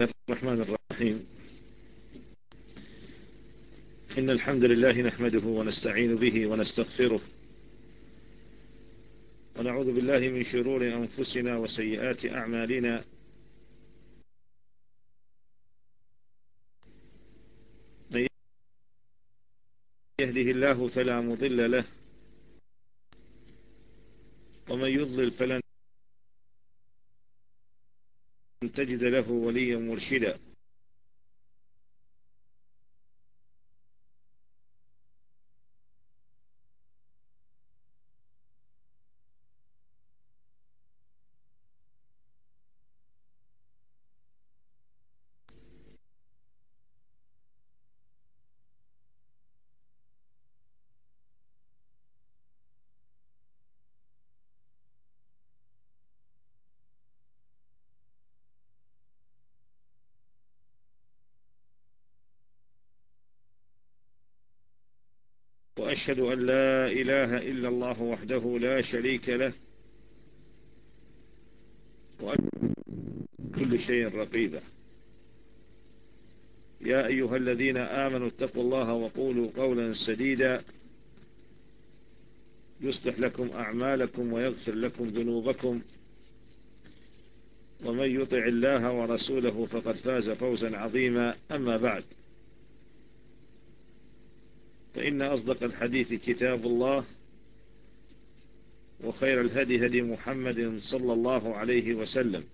الرحمن الرحيم. إن الحمد لله نحمده ونستعين به ونستغفره. ونعوذ بالله من شرور أنفسنا وسيئات أعمالنا. من يهده الله فلا مضل له. ومن يضلل فلن تجد له وليا مرشدا. وأشهد أن لا إله إلا الله وحده لا شريك له وأشهد كل شيء رقيبة يا أيها الذين آمنوا اتقوا الله وقولوا قولا سديدا. يصلح لكم أعمالكم ويغفر لكم ذنوبكم. ومن يطع الله ورسوله فقد فاز فوزا عظيما. أما بعد. فإن أصدق الحديث كتاب الله وخير الهدي هدي محمد صلى الله عليه وسلم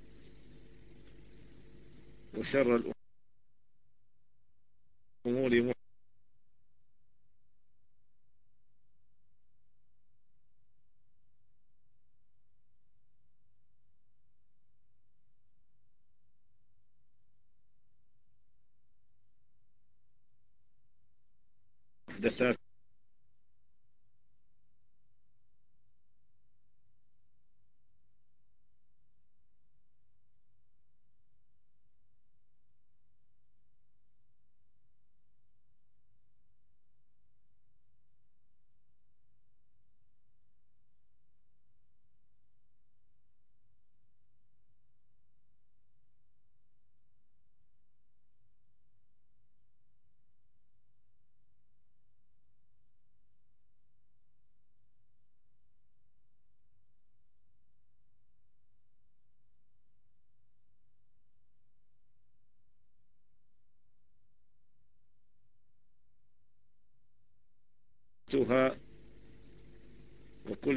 وشر الأمور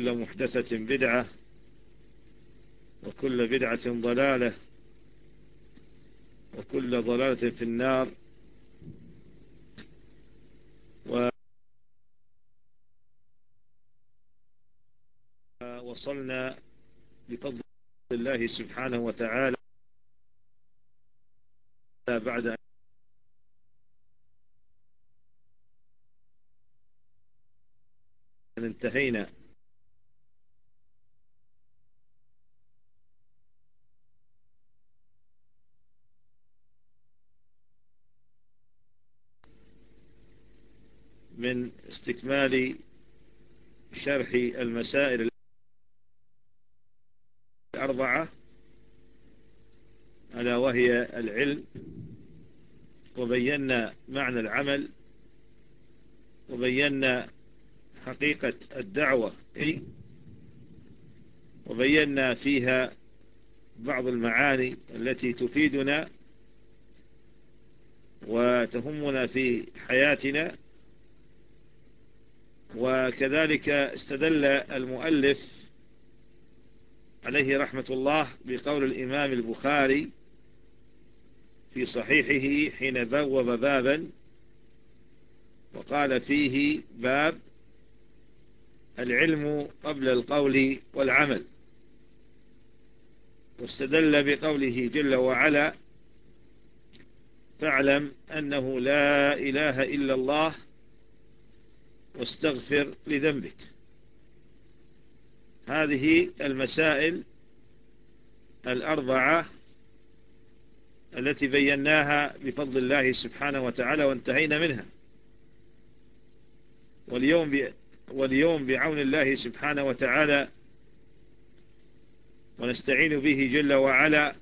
وكل محدثة بدعة وكل بدعة ضلالة وكل ضلالة في النار. ووصلنا بفضل الله سبحانه وتعالى بعد انتهينا من استكمال شرح المسائل الأربعة ألا وهي العلم وبينا معنى العمل وبينا حقيقة الدعوة وبينا فيها بعض المعاني التي تفيدنا وتهمنا في حياتنا. وكذلك استدل المؤلف عليه رحمة الله بقول الإمام البخاري في صحيحه حين بوب بابا وقال فيه باب العلم قبل القول والعمل. واستدل بقوله جل وعلا فاعلم أنه لا إله إلا الله واستغفر لذنبك. هذه المسائل الأربعة التي بيناها بفضل الله سبحانه وتعالى وانتهينا منها. واليوم واليوم بعون الله سبحانه وتعالى ونستعين به جل وعلا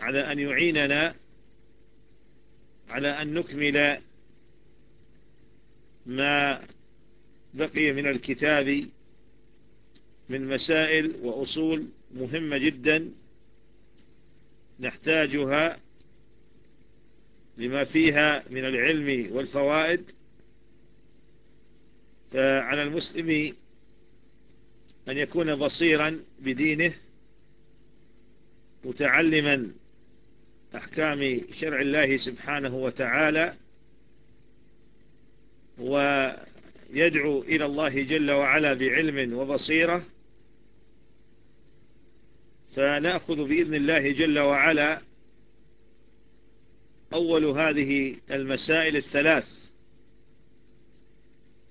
على أن يعيننا على أن نكمل ما بقي من الكتاب من مسائل وأصول مهمة جدا نحتاجها لما فيها من العلم والفوائد. فعلى المسلم أن يكون بصيرا بدينه متعلما أحكام شرع الله سبحانه وتعالى ويدعو إلى الله جل وعلا بعلم وبصيرة فنأخذ بإذن الله جل وعلا أول هذه المسائل الثلاث.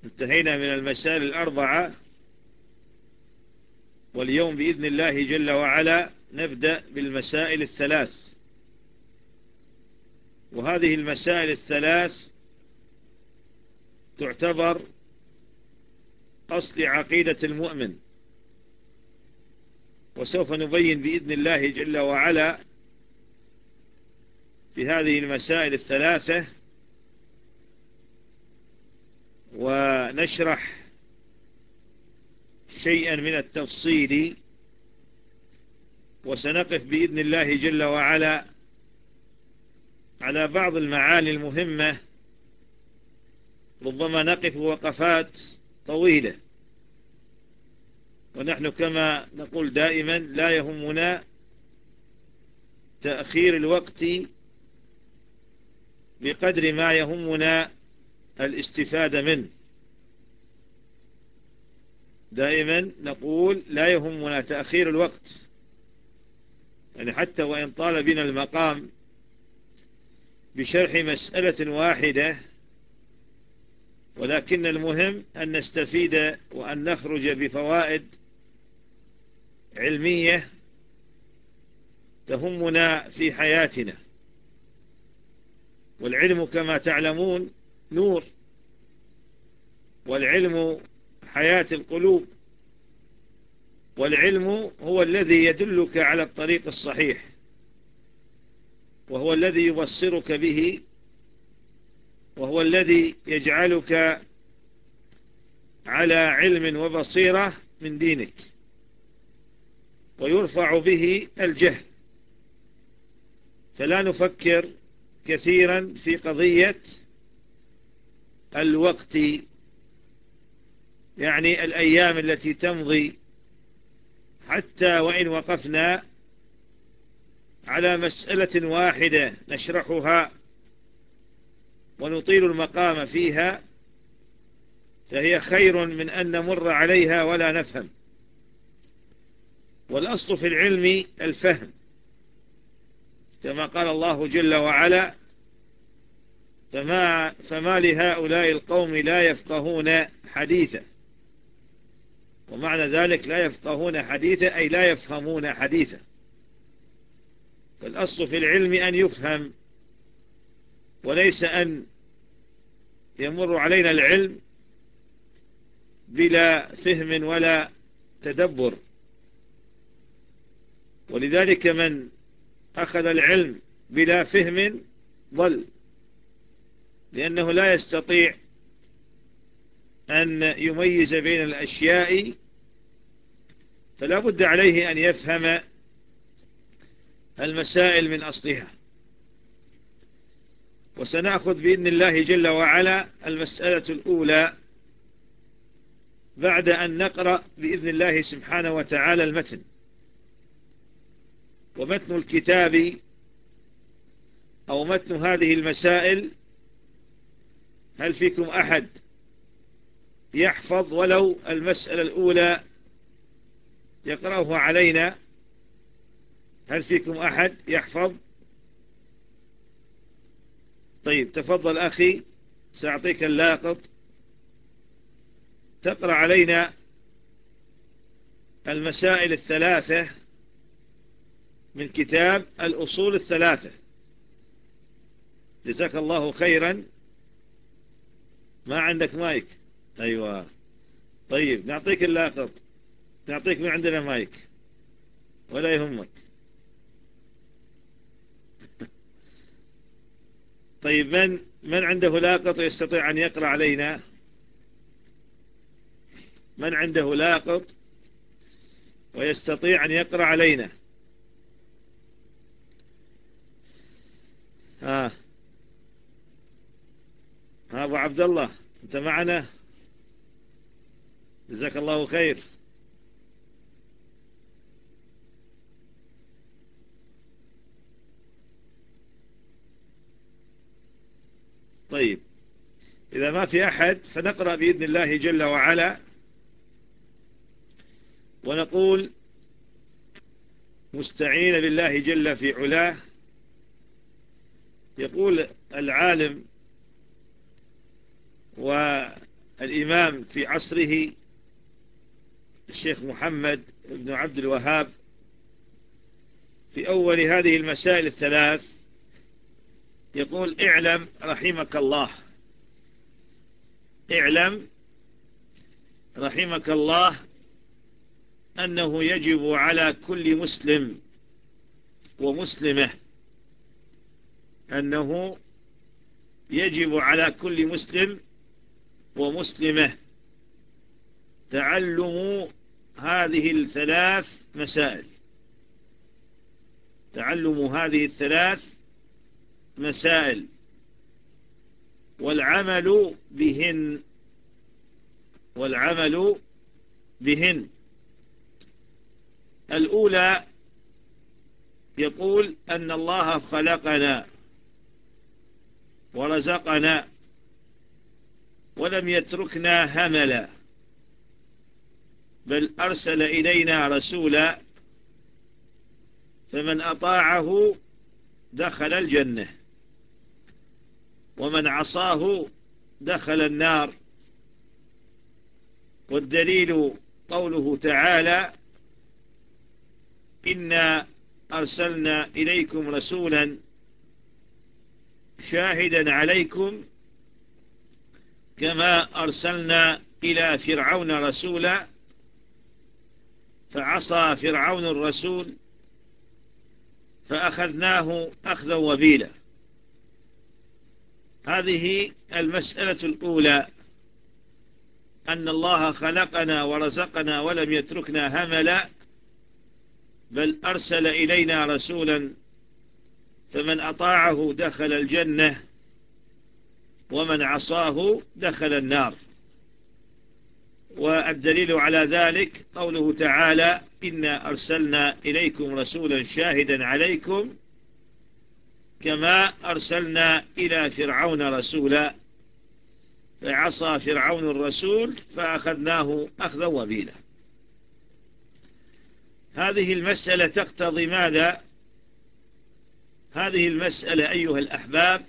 انتهينا من المسائل الأربعة واليوم بإذن الله جل وعلا نبدأ بالمسائل الثلاث. وهذه المسائل الثلاث تعتبر أصل عقيدة المؤمن. وسوف نبين بإذن الله جل وعلا في هذه المسائل الثلاثة ونشرح شيئا من التفصيل. وسنقف بإذن الله جل وعلا على بعض المعاني المهمة ربما نقف وقفات طويلة. ونحن كما نقول دائما لا يهمنا تأخير الوقت بقدر ما يهمنا الاستفادة منه. دائما نقول لا يهمنا تأخير الوقت. يعني حتى وإن طال بنا المقام بشرح مسألة واحدة ولكن المهم أن نستفيد وأن نخرج بفوائد علمية تهمنا في حياتنا. والعلم كما تعلمون نور والعلم حياة القلوب والعلم هو الذي يدلك على الطريق الصحيح وهو الذي يبصرك به وهو الذي يجعلك على علم وبصيرة من دينك ويرفع به الجهل. فلا نفكر كثيرا في قضية الوقت يعني الأيام التي تمضي حتى وإن وقفنا على مسألة واحدة نشرحها ونطيل المقام فيها فهي خير من أن نمر عليها ولا نفهم. والأصل في العلم الفهم. كما قال الله جل وعلا فما, فما لهؤلاء القوم لا يفقهون حديثا ومعنى ذلك لا يفقهون حديثا أي لا يفهمون حديثا فالأصل في العلم أن يفهم وليس أن يمر علينا العلم بلا فهم ولا تدبر. ولذلك من أخذ العلم بلا فهم ضل لأنه لا يستطيع أن يميز بين الأشياء فلا بد عليه أن يفهم المسائل من أصلها. وسنأخذ بإذن الله جل وعلا المسألة الأولى بعد أن نقرأ بإذن الله سبحانه وتعالى المتن. ومتن الكتاب أو متن هذه المسائل هل فيكم أحد يحفظ ولو المسألة الأولى يقرأه علينا؟ هل فيكم أحد يحفظ؟ طيب تفضل أخي سأعطيك اللاقط. تقرأ علينا المسائل الثلاثة من كتاب الأصول الثلاثة. جزاك الله خيرا. ما عندك مايك؟ أيوة. طيب نعطيك اللاقط. نعطيك من عندنا مايك. ولا يهمك. طيب من من عنده لاقط يستطيع أن يقرأ علينا؟ من عنده لاقط ويستطيع أن يقرأ علينا؟ ها. ها أبو عبد الله أنت معنا؟ جزاك الله خير. طيب. إذا ما في أحد فنقرأ بإذن الله جل وعلا. ونقول مستعين بالله جل في علاه. يقول العالم والإمام في عصره الشيخ محمد بن عبد الوهاب في أول هذه المسائل الثلاث يقول اعلم رحمك الله. اعلم رحمك الله أنه يجب على كل مسلم ومسلمة أنه يجب على كل مسلم ومسلمة تعلم هذه الثلاث مسائل. تعلم هذه الثلاث مسائل والعمل بهن والعمل بهن. الأولى يقول أن الله خلقنا ورزقنا ولم يتركنا هملا بل أرسل إلينا رسولا فمن أطاعه دخل الجنة. ومن عصاه دخل النار. والدليل قوله تعالى إنا أرسلنا إليكم رسولا شاهدا عليكم كما أرسلنا إلى فرعون رسولا فعصى فرعون الرسول فأخذناه أخذا وبيلا. هذه المسألة الأولى. أن الله خلقنا ورزقنا ولم يتركنا هملا بل أرسل إلينا رسولا فمن أطاعه دخل الجنة ومن عصاه دخل النار. والدليل على ذلك قوله تعالى إنا أرسلنا إليكم رسولا شاهدا عليكم كما أرسلنا إلى فرعون رسولا فعصى فرعون الرسول فأخذناه أخذا وبيلا. هذه المسألة تقتضي ماذا؟ هذه المسألة أيها الأحباب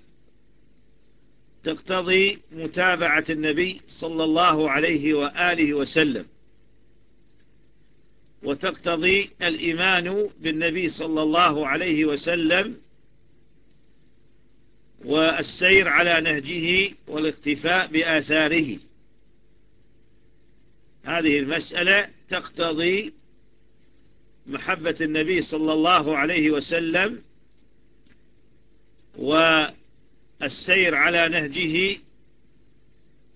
تقتضي متابعة النبي صلى الله عليه وآله وسلم وتقتضي الإيمان بالنبي صلى الله عليه وسلم والسير على نهجه والاختفاء بآثاره. هذه المسألة تقتضي محبة النبي صلى الله عليه وسلم والسير على نهجه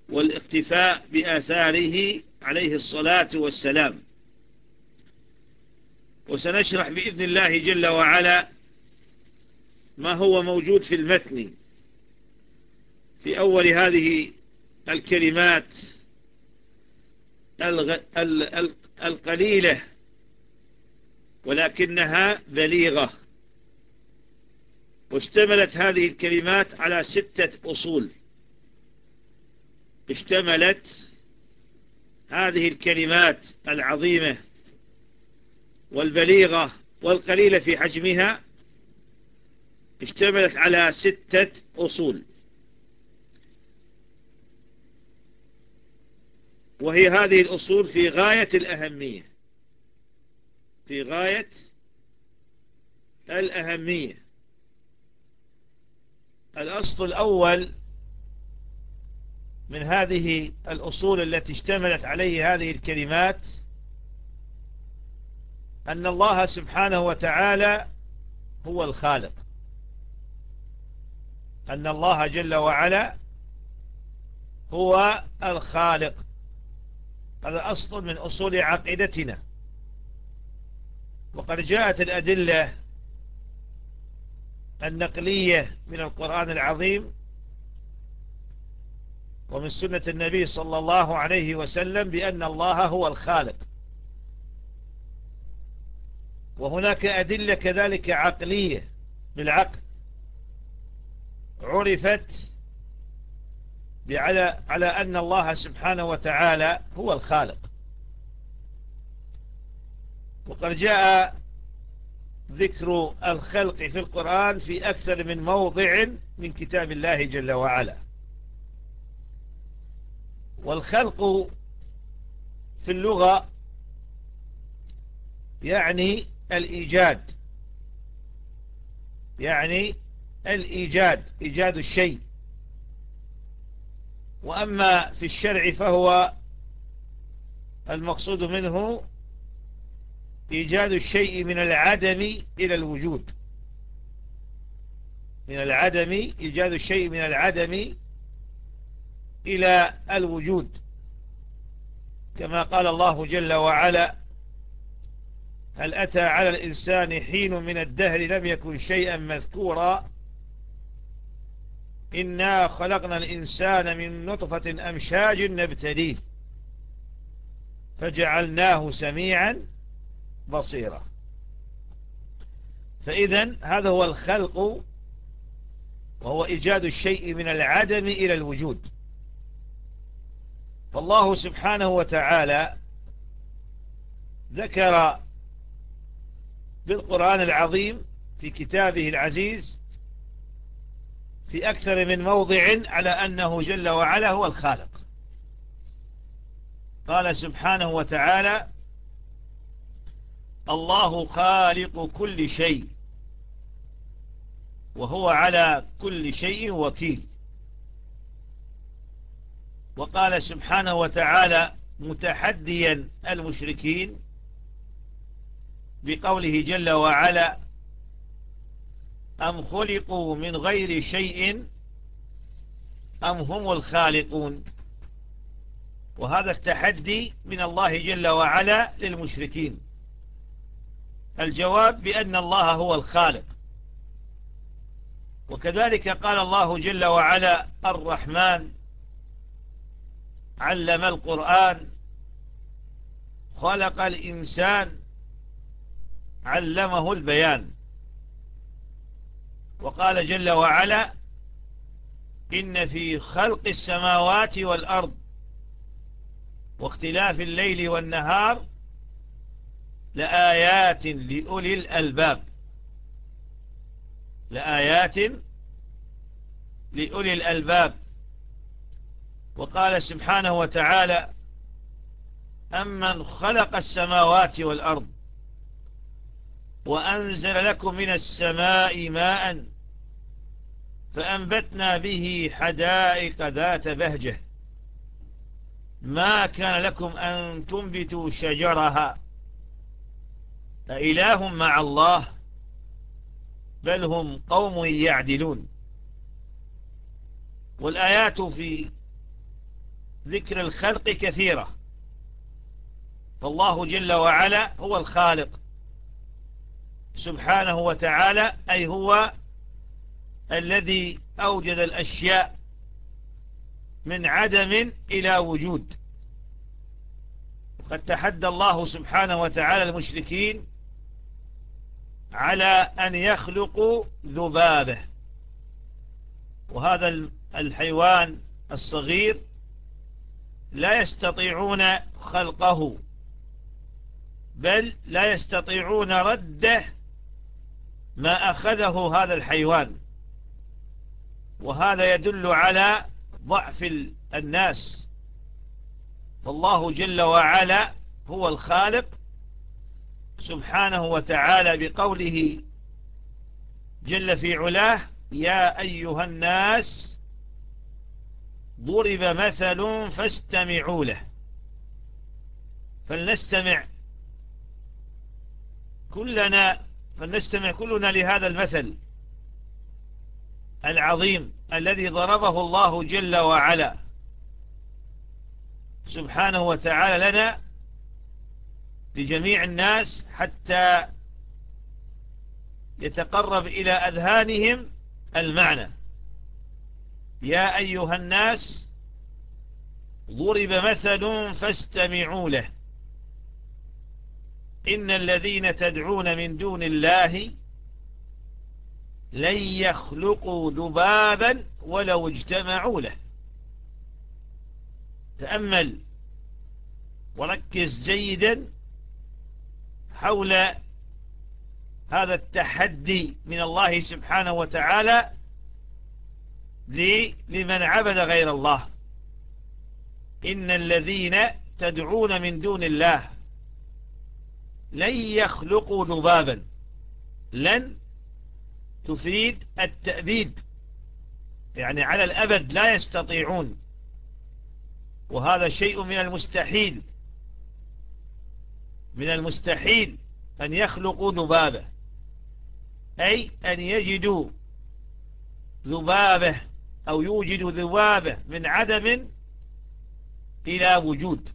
والاقتفاء بآثاره عليه الصلاة والسلام. وسنشرح بإذن الله جل وعلا ما هو موجود في المتن. في أول هذه الكلمات القليلة ولكنها بليغة. واشتملت هذه الكلمات على ستة أصول. اشتملت هذه الكلمات العظيمة والبليغة والقليلة في حجمها اشتملت على ستة أصول. وهي هذه الأصول في غاية الأهمية. في غاية الأهمية. الأصل الأول من هذه الأصول التي اشتملت عليه هذه الكلمات أن الله سبحانه وتعالى هو الخالق. أن الله جل وعلا هو الخالق. هذا أصل من أصول عقيدتنا. وقد جاءت الأدلة النقلية من القرآن العظيم ومن سنة النبي صلى الله عليه وسلم بأن الله هو الخالق. وهناك أدلة كذلك عقلية بالعقل عرفت على على أن الله سبحانه وتعالى هو الخالق. وقد جاء ذكر الخلق في القرآن في أكثر من موضع من كتاب الله جل وعلا. والخلق في اللغة يعني الإيجاد يعني الإيجاد إيجاد الشيء. وأما في الشرع فهو المقصود منه إيجاد الشيء من العدم إلى الوجود. من العدم إيجاد الشيء من العدم إلى الوجود. كما قال الله جل وعلا هل أتى على الإنسان حين من الدهر لم يكن شيئا مذكورا إنا خلقنا الإنسان من نطفة أمشاج نبتليه فجعلناه سميعا بصيرا. فإذا هذا هو الخلق وهو إيجاد الشيء من العدم إلى الوجود. فالله سبحانه وتعالى ذكر بالقرآن العظيم في كتابه العزيز في أكثر من موضع على أنه جل وعلا هو الخالق. قال سبحانه وتعالى الله خالق كل شيء وهو على كل شيء وكيل. وقال سبحانه وتعالى متحديا المشركين بقوله جل وعلا أم خلقوا من غير شيء؟ أم هم الخالقون؟ وهذا التحدي من الله جل وعلا للمشركين. الجواب بأن الله هو الخالق. وكذلك قال الله جل وعلا الرحمن علم القرآن خلق الإنسان علمه البيان. وقال جل وعلا إن في خلق السماوات والأرض واختلاف الليل والنهار لآيات لأولي الألباب. لآيات لأولي الألباب. وقال سبحانه وتعالى أمن خلق السماوات والأرض وأنزل لكم من السماء ماء فأنبتنا به حدائق ذات بهجة. ما كان لكم أن تنبتوا شجرها. أإله مع الله بل هم قوم يعدلون. والآيات في ذكر الخلق كثيرة. فالله جل وعلا هو الخالق. سبحانه وتعالى أي هو الذي أوجد الأشياء من عدم إلى وجود. وقد تحدى الله سبحانه وتعالى المشركين على أن يخلقوا ذبابة. وهذا الحيوان الصغير لا يستطيعون خلقه بل لا يستطيعون رده ما أخذه هذا الحيوان. وهذا يدل على ضعف الناس. فالله جل وعلا هو الخالق سبحانه وتعالى بقوله جل في علاه يا أيها الناس ضرب مثل فاستمعوا له. فلنستمع. كلنا فلنستمع كلنا لهذا المثل العظيم الذي ضربه الله جل وعلا. سبحانه وتعالى لنا لجميع الناس حتى يتقرب إلى أذهانهم المعنى. يا أيها الناس ضرب مثل فاستمعوا له. إن الذين تدعون من دون الله لن يخلقوا ذبابا ولو اجتمعوا له. تأمل وركز جيدا حول هذا التحدي من الله سبحانه وتعالى لمن عبد غير الله. إن الذين تدعون من دون الله لن يخلقوا ذبابا. لن تفيد التأبيد. يعني على الأبد لا يستطيعون. وهذا شيء من المستحيل. من المستحيل أن يخلقوا ذبابة. أي أن يجدوا ذبابة أو يوجدوا ذبابة من عدم إلى وجود.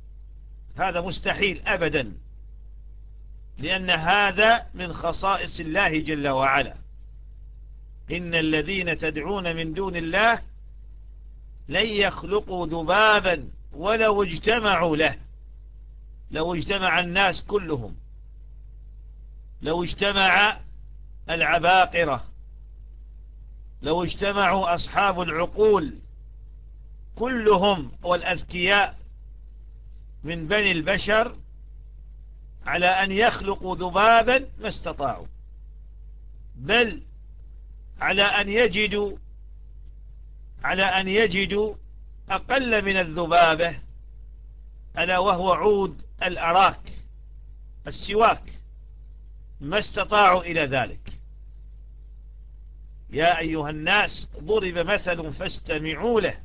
هذا مستحيل أبدا. لأن هذا من خصائص الله جل وعلا. إن الذين تدعون من دون الله لن يخلقوا ذبابا ولو اجتمعوا له. لو اجتمع الناس كلهم. لو اجتمع العباقرة. لو اجتمعوا أصحاب العقول. كلهم والأذكياء من بني البشر على أن يخلقوا ذبابا ما استطاعوا بل على أن يجدوا على أن يجدوا أقل من الذبابة ألا وهو عود الأراك السواك. ما استطاعوا إلى ذلك. يا أيها الناس ضرب مثل فاستمعوا له.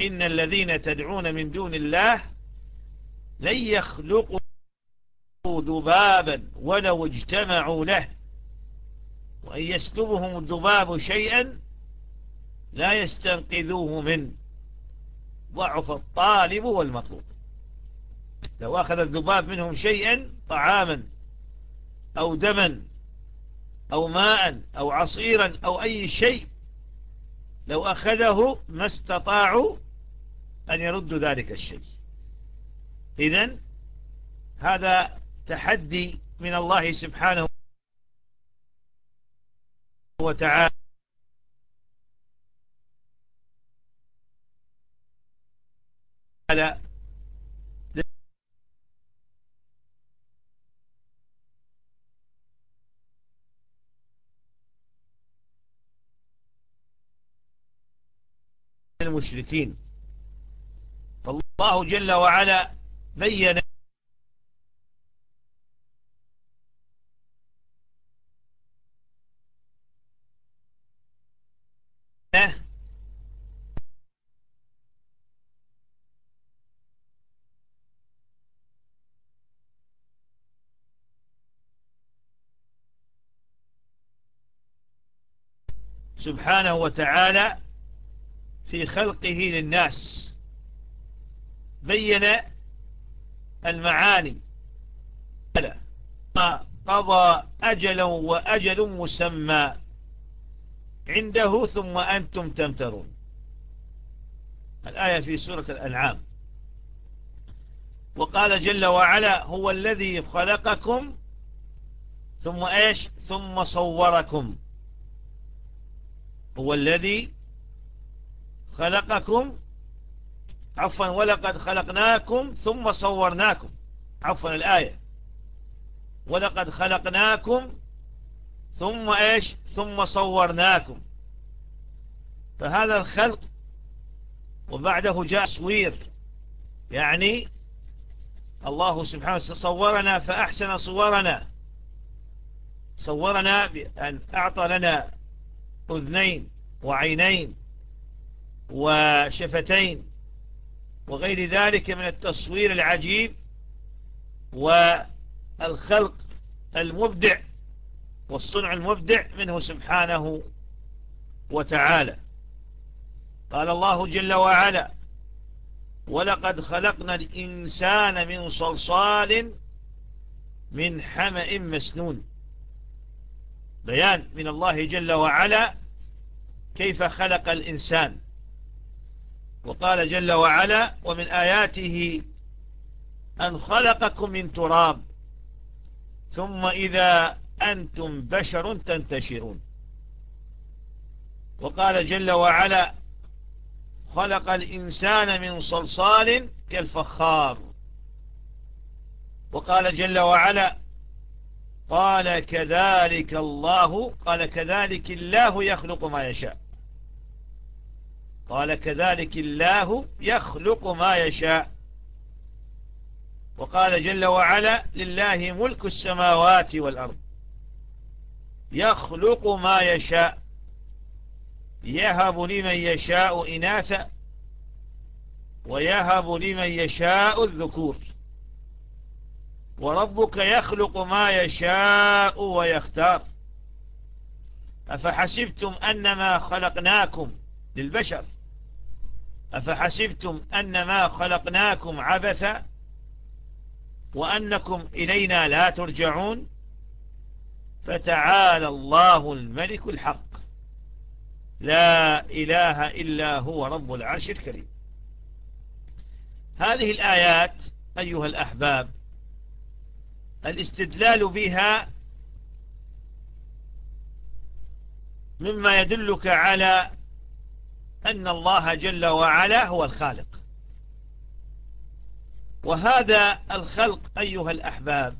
إن الذين تدعون من دون الله لن يخلقوا ذبابا ولو اجتمعوا له. وأن يسلبهم الذباب شيئا لا يستنقذوه منه ضعف الطالب والمطلوب. لو أخذ الذباب منهم شيئا طعاما أو دما أو ماء أو عصيرا أو أي شيء لو أخذه ما استطاعوا أن يردوا ذلك الشيء. إذن هذا تحدي من الله سبحانه وتعالى. المشركين فالله جل وعلا بين سبحانه وتعالى في خلقه للناس. بين المعاني. قضى أجلا وأجل مسمى. عنده ثم أنتم تمترون. الآية في سورة الأنعام. وقال جل وعلا هو الذي خلقكم ثم إيش؟ ثم صوركم. هو الذي خلقكم عفوا ولقد خلقناكم ثم صورناكم. عفوا الآية. ولقد خلقناكم ثم إيش؟ ثم صورناكم. فهذا الخلق وبعده جاء تصوير. يعني الله سبحانه صورنا فأحسن صورنا. صورنا بأن أعطى لنا أذنين وعينين وشفتين وغير ذلك من التصوير العجيب والخلق المبدع والصنع المبدع منه سبحانه وتعالى. قال الله جل وعلا ولقد خلقنا الإنسان من صلصال من حمأ مسنون بيان من الله جل وعلا كيف خلق الإنسان. وقال جل وعلا ومن آياته أن خلقكم من تراب ثم إذا أنتم بشر تنتشرون. وقال جل وعلا خلق الإنسان من صلصال كالفخار. وقال جل وعلا قال كذلك الله قال كذلك الله يخلق ما يشاء. قال كذلك الله يخلق ما يشاء. وقال جل وعلا لله ملك السماوات والأرض. يخلق ما يشاء. يهب لمن يشاء إناثا. ويهب لمن يشاء الذكور. وربك يخلق ما يشاء ويختار. أفحسبتم أنما خلقناكم للبشر؟ أفحسبتم أنما خلقناكم عبثا وأنكم إلينا لا ترجعون؟ فتعالى الله الملك الحق. لا إله إلا هو رب العرش الكريم. هذه الآيات أيها الأحباب الاستدلال بها مما يدلك على أن الله جل وعلا هو الخالق. وهذا الخلق أيها الأحباب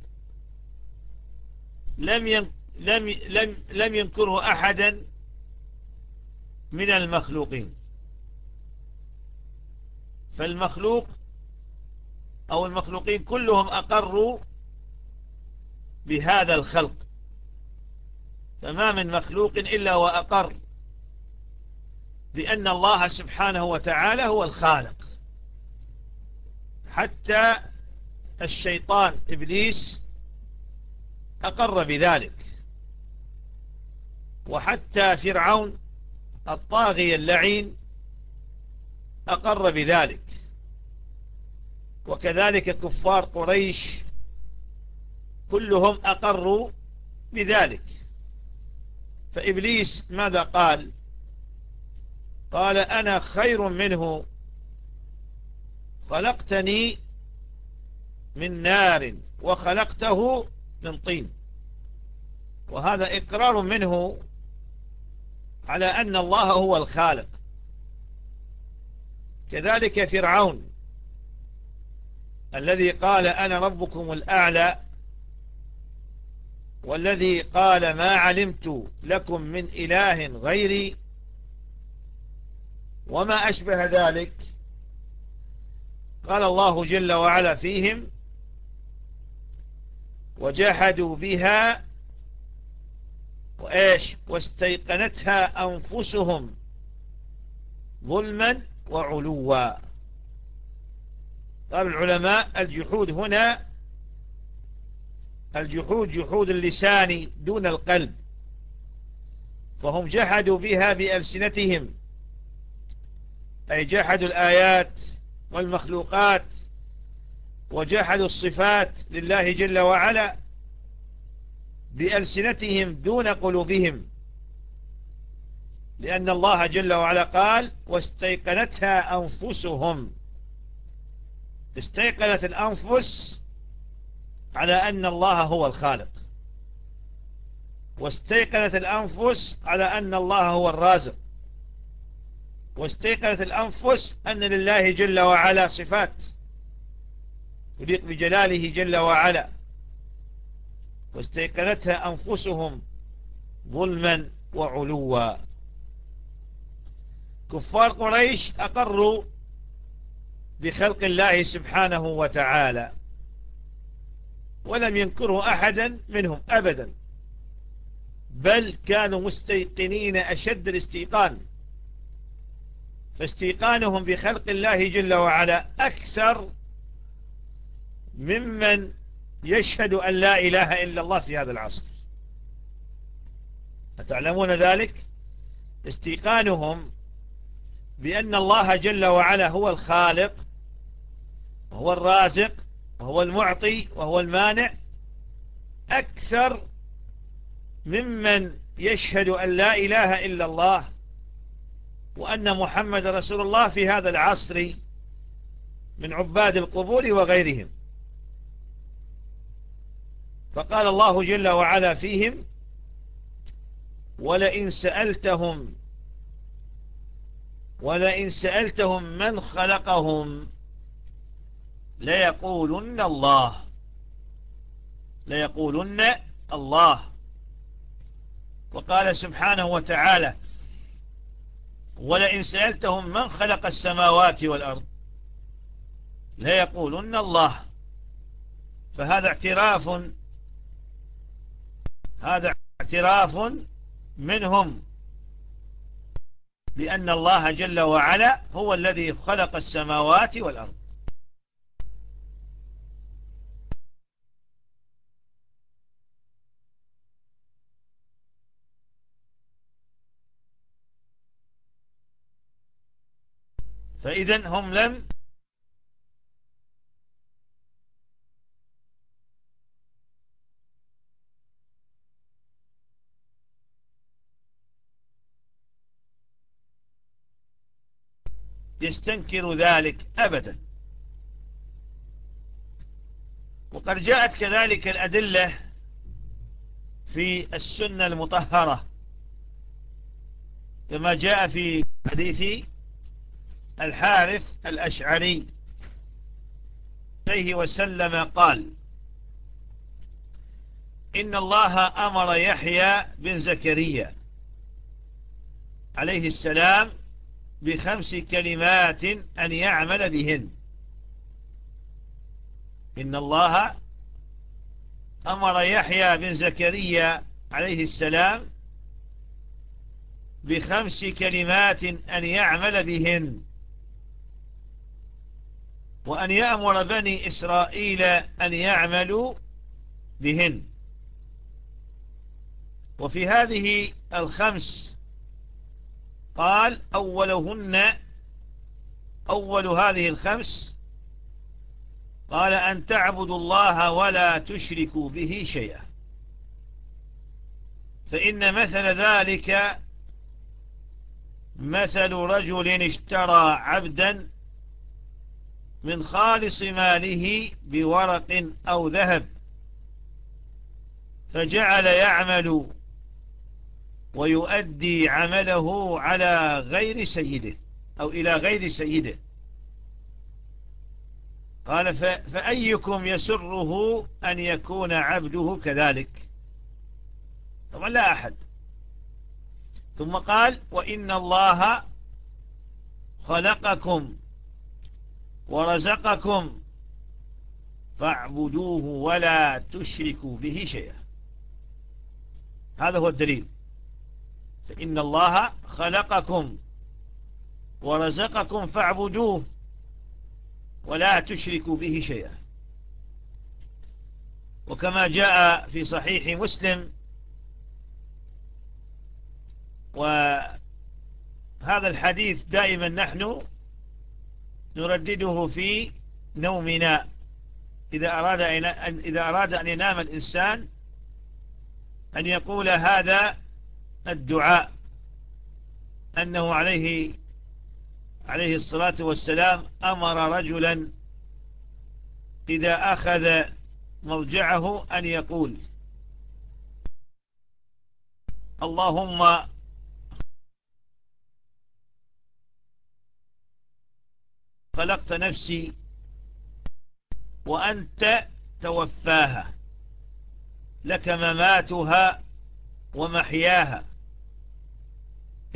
لم لم لم لم ينكره أحدا من المخلوقين. فالمخلوق أو المخلوقين كلهم أقروا بهذا الخلق. فما من مخلوق إلا وأقر بأن الله سبحانه وتعالى هو الخالق. حتى الشيطان إبليس أقر بذلك. وحتى فرعون الطاغي اللعين أقر بذلك. وكذلك كفار قريش كلهم أقروا بذلك. فإبليس ماذا قال؟ قال أنا خير منه. خلقتني من نار وخلقته من طين. وهذا إقرار منه على أن الله هو الخالق. كذلك فرعون الذي قال أنا ربكم الأعلى والذي قال ما علمت لكم من إله غيري وما أشبه ذلك قال الله جل وعلا فيهم وجحدوا بها وإيش؟ واستيقنتها أنفسهم ظلما وعلوا. قال العلماء الجحود هنا الجحود جحود اللسان دون القلب فهم جحدوا بها بألسنتهم أي جحدوا الآيات والمخلوقات وجحدوا الصفات لله جل وعلا بألسنتهم دون قلوبهم لأن الله جل وعلا قال واستيقنتها أنفسهم. استيقنت الأنفس على أن الله هو الخالق. واستيقنت الأنفس على أن الله هو الرازق. واستيقنت الأنفس أن لله جل وعلا صفات. تليق بجلاله جل وعلا. واستيقنتها أنفسهم ظلما وعلوا. كفار قريش أقروا بخلق الله سبحانه وتعالى. ولم ينكره أحدا منهم أبدا. بل كانوا مستيقنين أشد الاستيقان. فاستيقانهم بخلق الله جل وعلا أكثر ممن يشهد أن لا إله إلا الله في هذا العصر. أتعلمون ذلك؟ استيقانهم بأن الله جل وعلا هو الخالق وهو الرازق وهو المعطي وهو المانع أكثر ممن يشهد أن لا إله إلا الله وأن محمد رسول الله في هذا العصر من عباد القبور وغيرهم. فقال الله جل وعلا فيهم ولئن سألتهم ولئن سألتهم من خلقهم ليقولن الله. ليقولن الله. وقال سبحانه وتعالى ولئن سألتهم من خلق السماوات والأرض ليقولن الله. فهذا اعتراف هذا اعتراف منهم بأن الله جل وعلا هو الذي خلق السماوات والأرض. فإذا هم لم يستنكر ذلك أبدا. وقد جاءت كذلك الأدلة في السنة المطهرة كما جاء في حديث الحارث الأشعري عليه وسلم قال إن الله أمر يحيى بن زكريا عليه السلام بخمس كلمات أن يعمل بهن. إن الله أمر يحيى بن زكريا عليه السلام بخمس كلمات أن يعمل بهن. وأن يأمر بني إسرائيل أن يعملوا بهن. وفي هذه الخمس قال أولهن أول هذه الخمس قال أن تعبدوا الله ولا تشركوا به شيئا. فإن مثل ذلك مثل رجل اشترى عبدا من خالص ماله بورق أو ذهب فجعل يعمل ويؤدي عمله على غير سيده أو إلى غير سيده. قال فأيكم يسره أن يكون عبده كذلك؟ طبعا لا أحد. ثم قال وإن الله خلقكم ورزقكم فاعبدوه ولا تشركوا به شيئا. هذا هو الدليل. فإن الله خلقكم ورزقكم فاعبدوه ولا تشركوا به شيئا. وكما جاء في صحيح مسلم وهذا الحديث دائما نحن نردده في نومنا. إذا أراد أن إذا أراد أن ينام الإنسان أن يقول هذا الدعاء أنه عليه عليه الصلاة والسلام أمر رجلا إذا أخذ مرجعه أن يقول اللهم خلقت نفسي وأنت توفاها. لك مماتها ومحياها.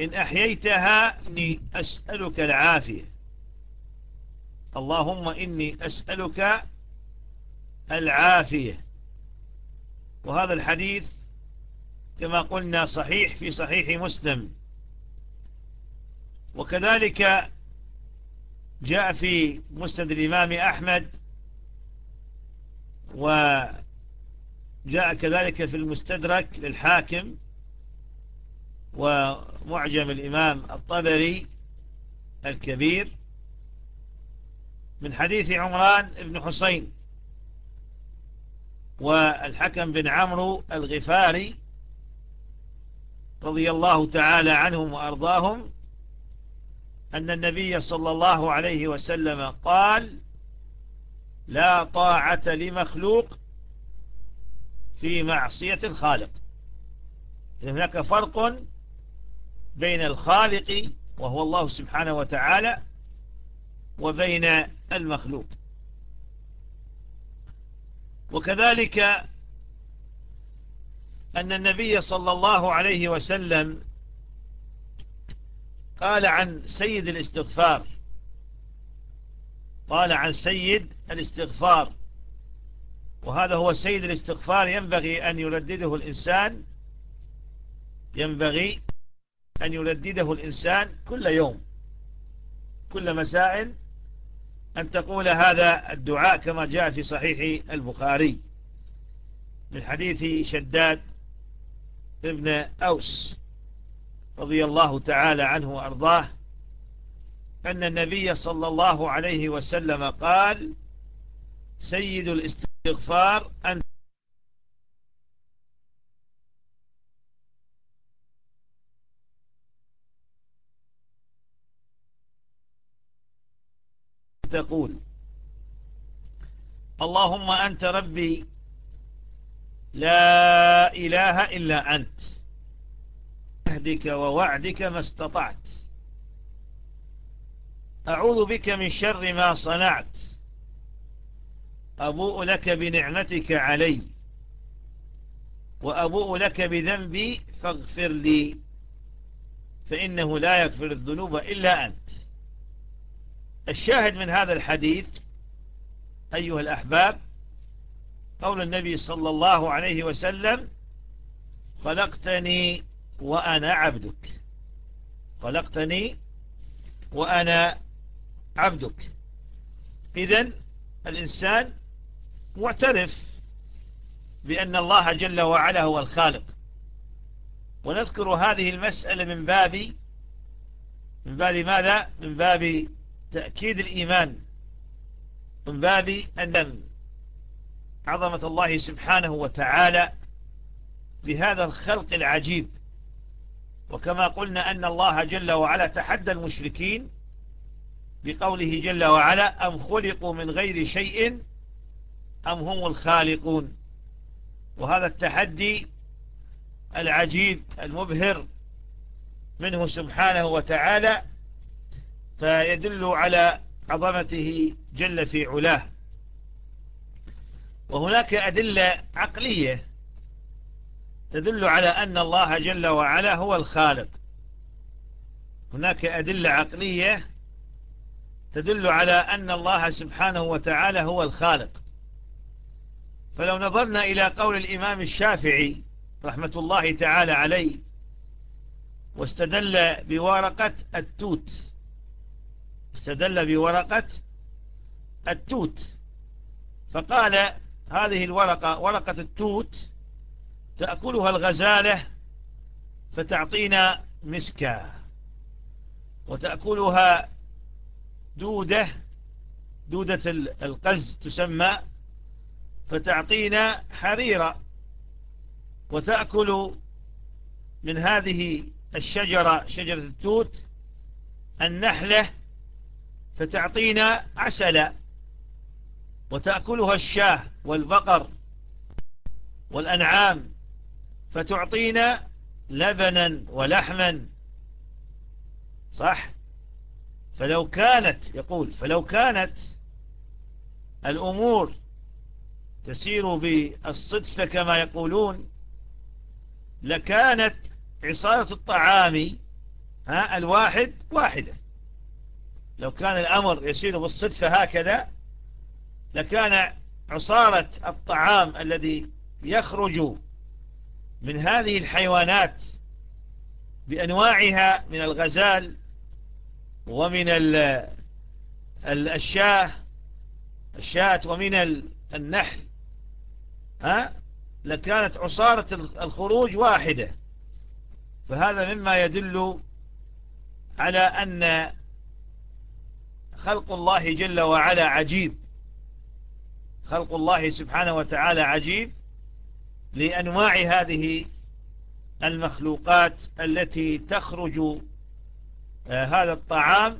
إن أحييتها إني أسألك العافية. اللهم إني أسألك العافية. وهذا الحديث كما قلنا صحيح في صحيح مسلم. وكذلك جاء في مسند الإمام أحمد وجاء كذلك في المستدرك للحاكم ومعجم الإمام الطبري الكبير من حديث عمران بن حسين والحكم بن عمرو الغفاري رضي الله تعالى عنهم وأرضاهم أن النبي صلى الله عليه وسلم قال لا طاعة لمخلوق في معصية الخالق. هناك فرق بين الخالق وهو الله سبحانه وتعالى وبين المخلوق. وكذلك أن النبي صلى الله عليه وسلم قال عن سيد الاستغفار. قال عن سيد الاستغفار. وهذا هو سيد الاستغفار. ينبغي أن يردده الإنسان. ينبغي أن يردده الإنسان كل يوم كل مساء. أن تقول هذا الدعاء كما جاء في صحيح البخاري من حديث شداد ابن أوس. رضي الله تعالى عنه وأرضاه أن النبي صلى الله عليه وسلم قال سيد الاستغفار أن تقول. اللهم أنت ربي لا إله إلا أنت. أهدك ووعدك ما استطعت. أعوذ بك من شر ما صنعت. أبوء لك بنعمتك علي. وأبوء لك بذنبي فاغفر لي. فإنه لا يغفر الذنوب إلا أنت. الشاهد من هذا الحديث أيها الأحباب قول النبي صلى الله عليه وسلم خلقتني وأنا عبدك. خلقتني وأنا عبدك. إذن الإنسان معترف بأن الله جل وعلا هو الخالق. ونذكر هذه المسألة من باب من باب ماذا؟ من باب تأكيد الإيمان. من باب أن عظمة الله سبحانه وتعالى بهذا الخلق العجيب. وكما قلنا أن الله جل وعلا تحدى المشركين بقوله جل وعلا أم خلقوا من غير شيء أم هم الخالقون. وهذا التحدي العجيب المبهر منه سبحانه وتعالى فيدل على عظمته جل في علاه. وهناك أدلة عقلية تدل على أن الله جل وعلا هو الخالق. هناك أدلة عقلية تدل على أن الله سبحانه وتعالى هو الخالق. فلو نظرنا إلى قول الإمام الشافعي رحمة الله تعالى عليه واستدل بورقة التوت استدل بورقة التوت فقال هذه الورقة ورقة التوت تأكلها الغزالة فتعطينا مسكا. وتأكلها دودة دودة القز تسمى فتعطينا حريرة. وتأكل من هذه الشجرة شجرة التوت النحلة فتعطينا عسلا وتأكلها الشاه والبقر والأنعام. فتعطينا لبنا ولحما. صح؟ فلو كانت يقول فلو كانت الأمور تسير بالصدفة كما يقولون لكانت عصارة الطعام ها الواحد واحدة. لو كان الأمر يسير بالصدفة هكذا لكان عصارة الطعام الذي يخرج من هذه الحيوانات بأنواعها من الغزال ومن الشاه الشاة ومن النحل. ها؟ لكانت عصارة الخروج واحدة. فهذا مما يدل على أن خلق الله جل وعلا عجيب. خلق الله سبحانه وتعالى عجيب. لأنواع هذه المخلوقات التي تخرج آه، هذا الطعام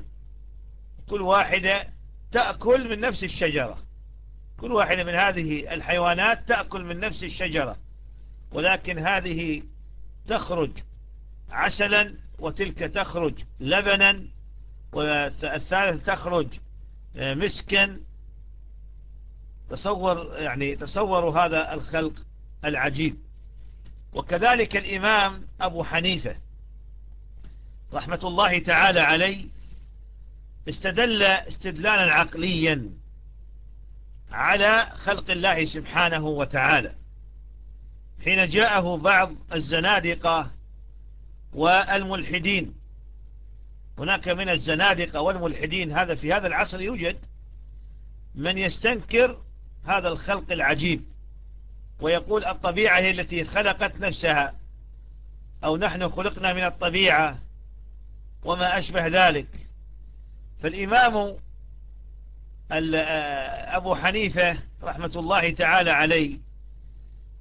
كل واحدة تأكل من نفس الشجرة. كل واحدة من هذه الحيوانات تأكل من نفس الشجرة. ولكن هذه تخرج عسلا وتلك تخرج لبنا والثالث تخرج آه، مسكا. تصور يعني تصوروا هذا الخلق العجيب. وكذلك الإمام أبو حنيفة رحمة الله تعالى عليه استدل استدلالا عقليا على خلق الله سبحانه وتعالى. حين جاءه بعض الزنادقة والملحدين. هناك من الزنادقة والملحدين هذا في هذا العصر يوجد من يستنكر هذا الخلق العجيب. ويقول الطبيعة هي التي خلقت نفسها أو نحن خلقنا من الطبيعة وما أشبه ذلك. فالإمام أبو حنيفة رحمة الله تعالى عليه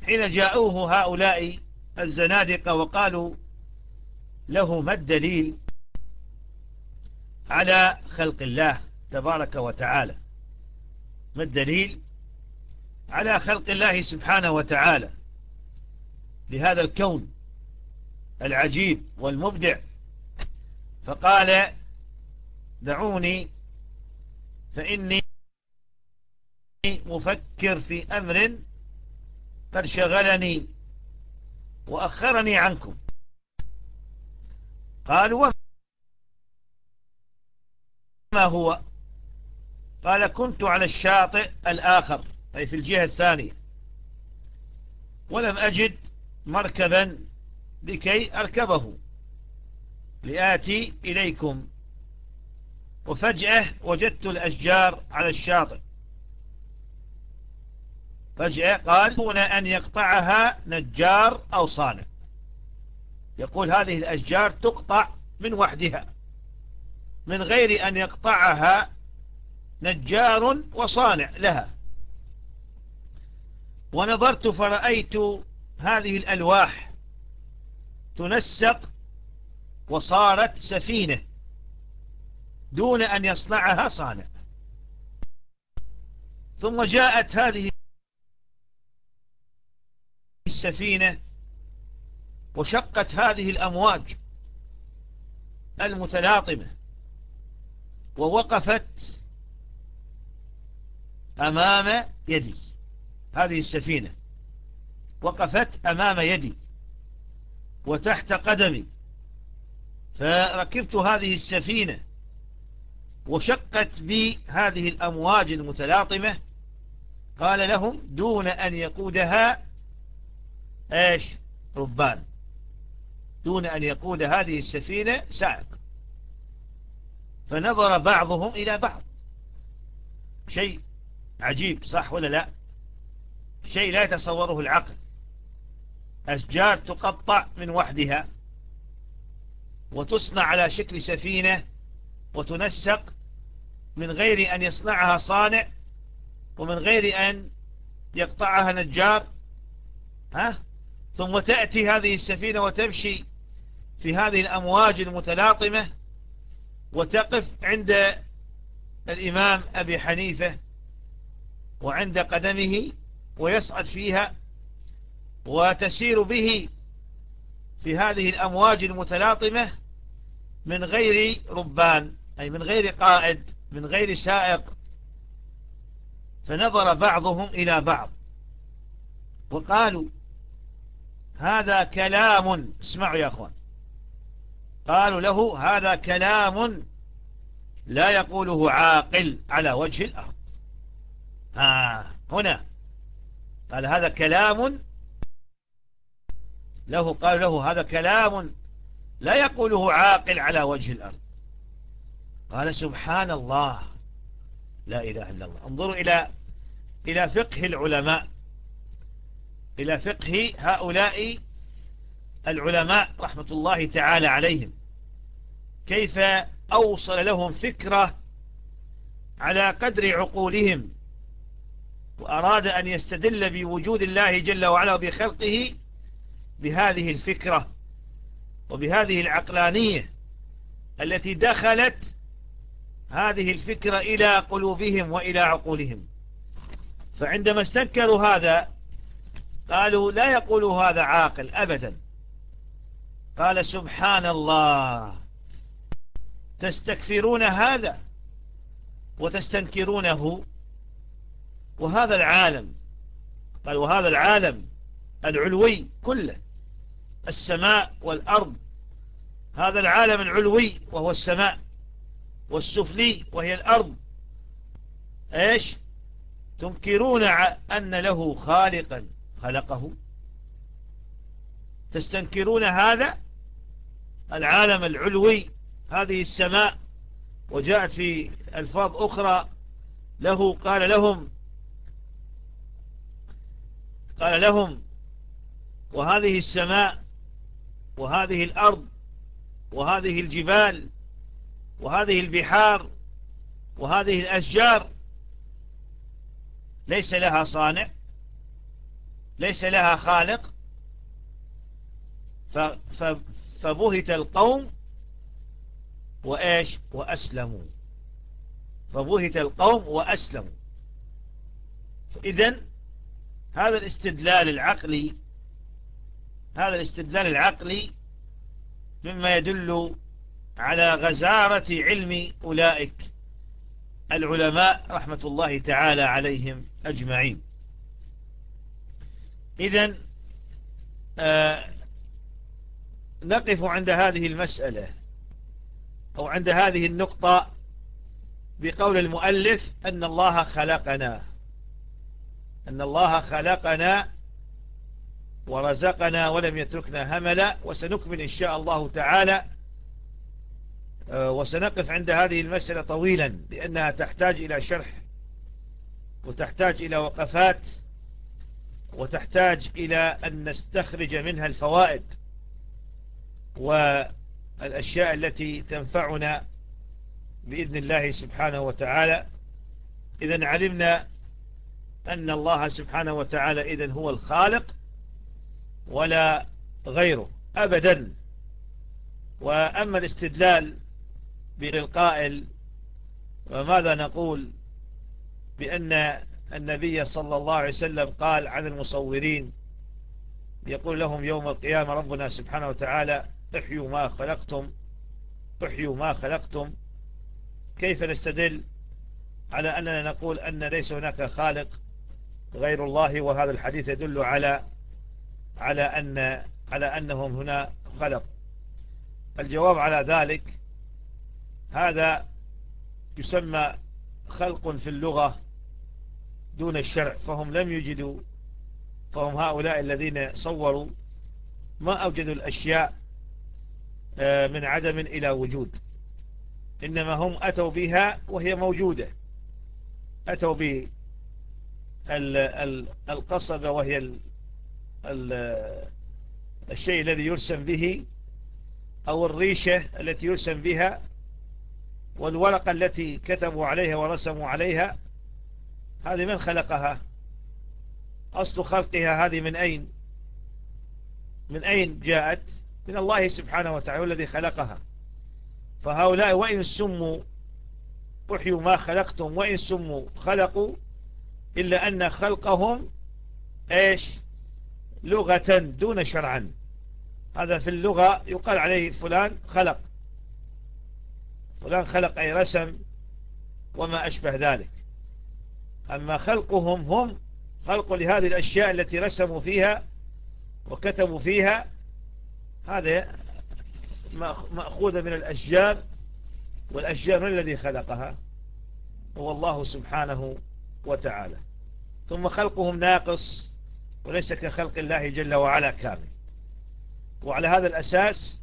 حين جاءوه هؤلاء الزنادقة وقالوا له ما الدليل على خلق الله تبارك وتعالى؟ ما الدليل؟ على خلق الله سبحانه وتعالى. لهذا الكون العجيب والمبدع. فقال دعوني فإني مفكر في أمر قد شغلني وأخرني عنكم. قالوا وما هو؟ قال كنت على الشاطئ الآخر. أي في الجهة الثانية. ولم أجد مركبا لكي أركبه. لآتي إليكم. وفجأة وجدت الأشجار على الشاطئ. فجأة قال دون أن يقطعها نجار أو صانع. يقول هذه الأشجار تقطع من وحدها. من غير أن يقطعها نجار وصانع لها. ونظرت فرأيت هذه الألواح تنسق وصارت سفينة دون أن يصنعها صانع. ثم جاءت هذه السفينة وشقت هذه الأمواج المتلاطمة ووقفت أمام يدي. هذه السفينة. وقفت أمام يدي وتحت قدمي. فركبت هذه السفينة وشقت بي هذه الأمواج المتلاطمة. قال لهم دون أن يقودها إيش؟ ربان. دون أن يقود هذه السفينة سائق. فنظر بعضهم إلى بعض. شيء عجيب صح ولا لا؟ شيء لا يتصوره العقل. أشجار تقطع من وحدها وتصنع على شكل سفينة وتنسق من غير أن يصنعها صانع ومن غير أن يقطعها نجار. ها؟ ثم تأتي هذه السفينة وتمشي في هذه الأمواج المتلاطمة وتقف عند الإمام أبي حنيفة وعند قدمه ويصعد فيها وتسير به في هذه الأمواج المتلاطمة من غير ربان أي من غير قائد من غير سائق. فنظر بعضهم إلى بعض وقالوا هذا كلام اسمعوا يا أخوان قالوا له هذا كلام لا يقوله عاقل على وجه الأرض. ها هنا قال هذا كلام له قال له هذا كلام لا يقوله عاقل على وجه الأرض. قال سبحان الله لا إله إلا الله. انظروا إلى إلى فقه العلماء إلى فقه هؤلاء العلماء رحمة الله تعالى عليهم. كيف أوصل لهم فكرة على قدر عقولهم؟ وأراد أن يستدل بوجود الله جل وعلا وبخلقه بهذه الفكرة وبهذه العقلانية التي دخلت هذه الفكرة إلى قلوبهم وإلى عقولهم. فعندما استنكروا هذا قالوا لا يقول هذا عاقل أبدا. قال سبحان الله تستكثرون هذا وتستنكرونه؟ وهذا العالم قال وهذا العالم العلوي كله السماء والأرض هذا العالم العلوي وهو السماء والسفلي وهي الأرض. إيش؟ تنكرون أن له خالقا خلقه. تستنكرون هذا؟ العالم العلوي هذه السماء وجاءت في ألفاظ أخرى له قال لهم قال لهم وهذه السماء وهذه الأرض وهذه الجبال وهذه البحار وهذه الأشجار ليس لها صانع ليس لها خالق. فبهت القوم وإيش؟ وأسلموا. فبهت القوم وأسلموا. إذن هذا الاستدلال العقلي هذا الاستدلال العقلي مما يدل على غزارة علم أولئك العلماء رحمة الله تعالى عليهم أجمعين. إذن آه نقف عند هذه المسألة أو عند هذه النقطة بقول المؤلف أن الله خلقنا. أن الله خلقنا ورزقنا ولم يتركنا هملا وسنكمل إن شاء الله تعالى. آه، وسنقف عند هذه المسألة طويلا لأنها تحتاج إلى شرح وتحتاج إلى وقفات وتحتاج إلى أن نستخرج منها الفوائد والأشياء التي تنفعنا بإذن الله سبحانه وتعالى. إذا علمنا أن الله سبحانه وتعالى إذن هو الخالق ولا غيره أبدا. وأما الاستدلال بالقائل وماذا نقول بأن النبي صلى الله عليه وسلم قال عن المصورين يقول لهم يوم القيامة ربنا سبحانه وتعالى احيوا ما خلقتم احيوا ما خلقتم. كيف نستدل على أننا نقول أن ليس هناك خالق؟ غير الله وهذا الحديث يدل على على أن على أنهم هنا خلق. الجواب على ذلك هذا يسمى خلق في اللغة دون الشرع فهم لم يجدوا فهم هؤلاء الذين صوروا ما أوجدوا الأشياء آه، من عدم إلى وجود. إنما هم أتوا بها وهي موجودة. أتوا بالقصبة وهي ال ال الشيء الذي يرسم به أو الريشة التي يرسم بها والورقة التي كتبوا عليها ورسموا عليها هذه من خلقها؟ أصل خلقها هذه من أين؟ من أين جاءت؟ من الله سبحانه وتعالى الذي خلقها. فهؤلاء وإن سموا أحيوا ما خلقتم وإن سموا خلقوا إلا أن خلقهم إيش؟ لغة دون شرعا هذا في اللغة يقال عليه فلان خلق. فلان خلق أي رسم وما أشبه ذلك. أما خلقهم هم خلق لهذه الأشياء التي رسموا فيها وكتبوا فيها. هذا مأخوذة من الأشجار والأشجار من الذي خلقها؟ هو الله سبحانه وتعالى. ثم خلقهم ناقص وليس كخلق الله جل وعلا كامل. وعلى هذا الأساس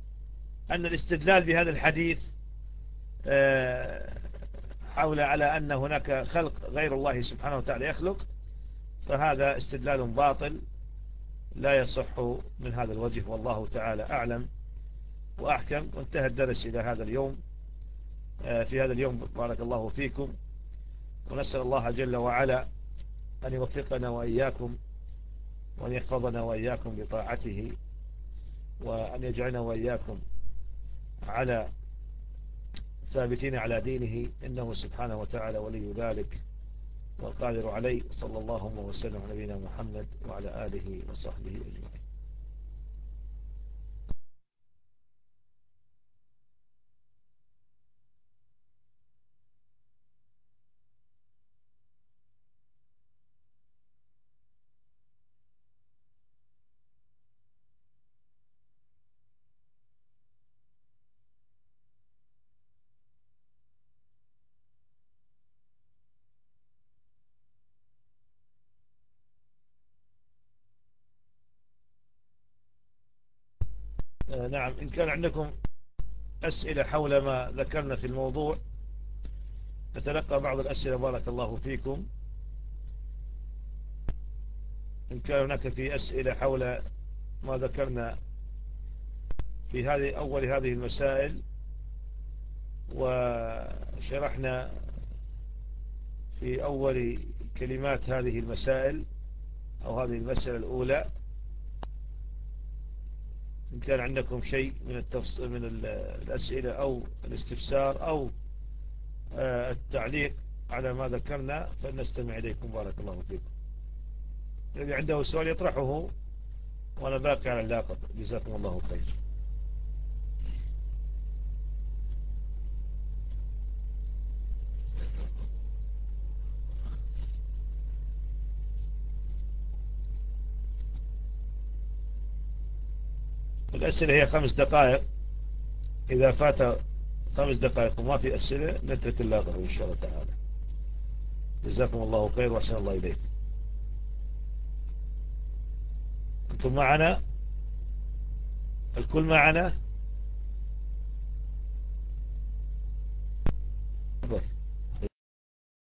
أن الاستدلال بهذا الحديث آه، حول على أن هناك خلق غير الله سبحانه وتعالى يخلق فهذا استدلال باطل لا يصح من هذا الوجه والله تعالى أعلم وأحكم. وانتهى الدرس إلى هذا اليوم. آه، في هذا اليوم بارك الله فيكم. ونسأل الله جل وعلا أن يوفقنا وإياكم وأن يحفظنا وإياكم بطاعته وأن يجعلنا وإياكم على ثابتين على دينه إنه سبحانه وتعالى ولي ذلك والقادر عليه صلى الله وسلم على نبينا محمد وعلى آله وصحبه أجمعين. نعم. إن كان عندكم أسئلة حول ما ذكرنا في الموضوع نتلقى بعض الأسئلة بارك الله فيكم. إن كان هناك في أسئلة حول ما ذكرنا في هذه أول هذه المسائل وشرحنا في أول كلمات هذه المسائل أو هذه المسألة الأولى. إن كان عندكم شيء من التفصيل من الأسئلة أو الاستفسار أو آه، التعليق على ما ذكرنا فلنستمع إليكم. بارك الله فيكم. الذي عنده سؤال يطرحه وأنا باقي على اللاقط جزاكم الله خير. الأسئلة هي خمس دقائق. إذا فات خمس دقائق وما في أسئلة نترك اللاغة إن شاء الله تعالى. جزاكم الله خير وأحسن الله إليكم. أنتم معنا؟ الكل معنا؟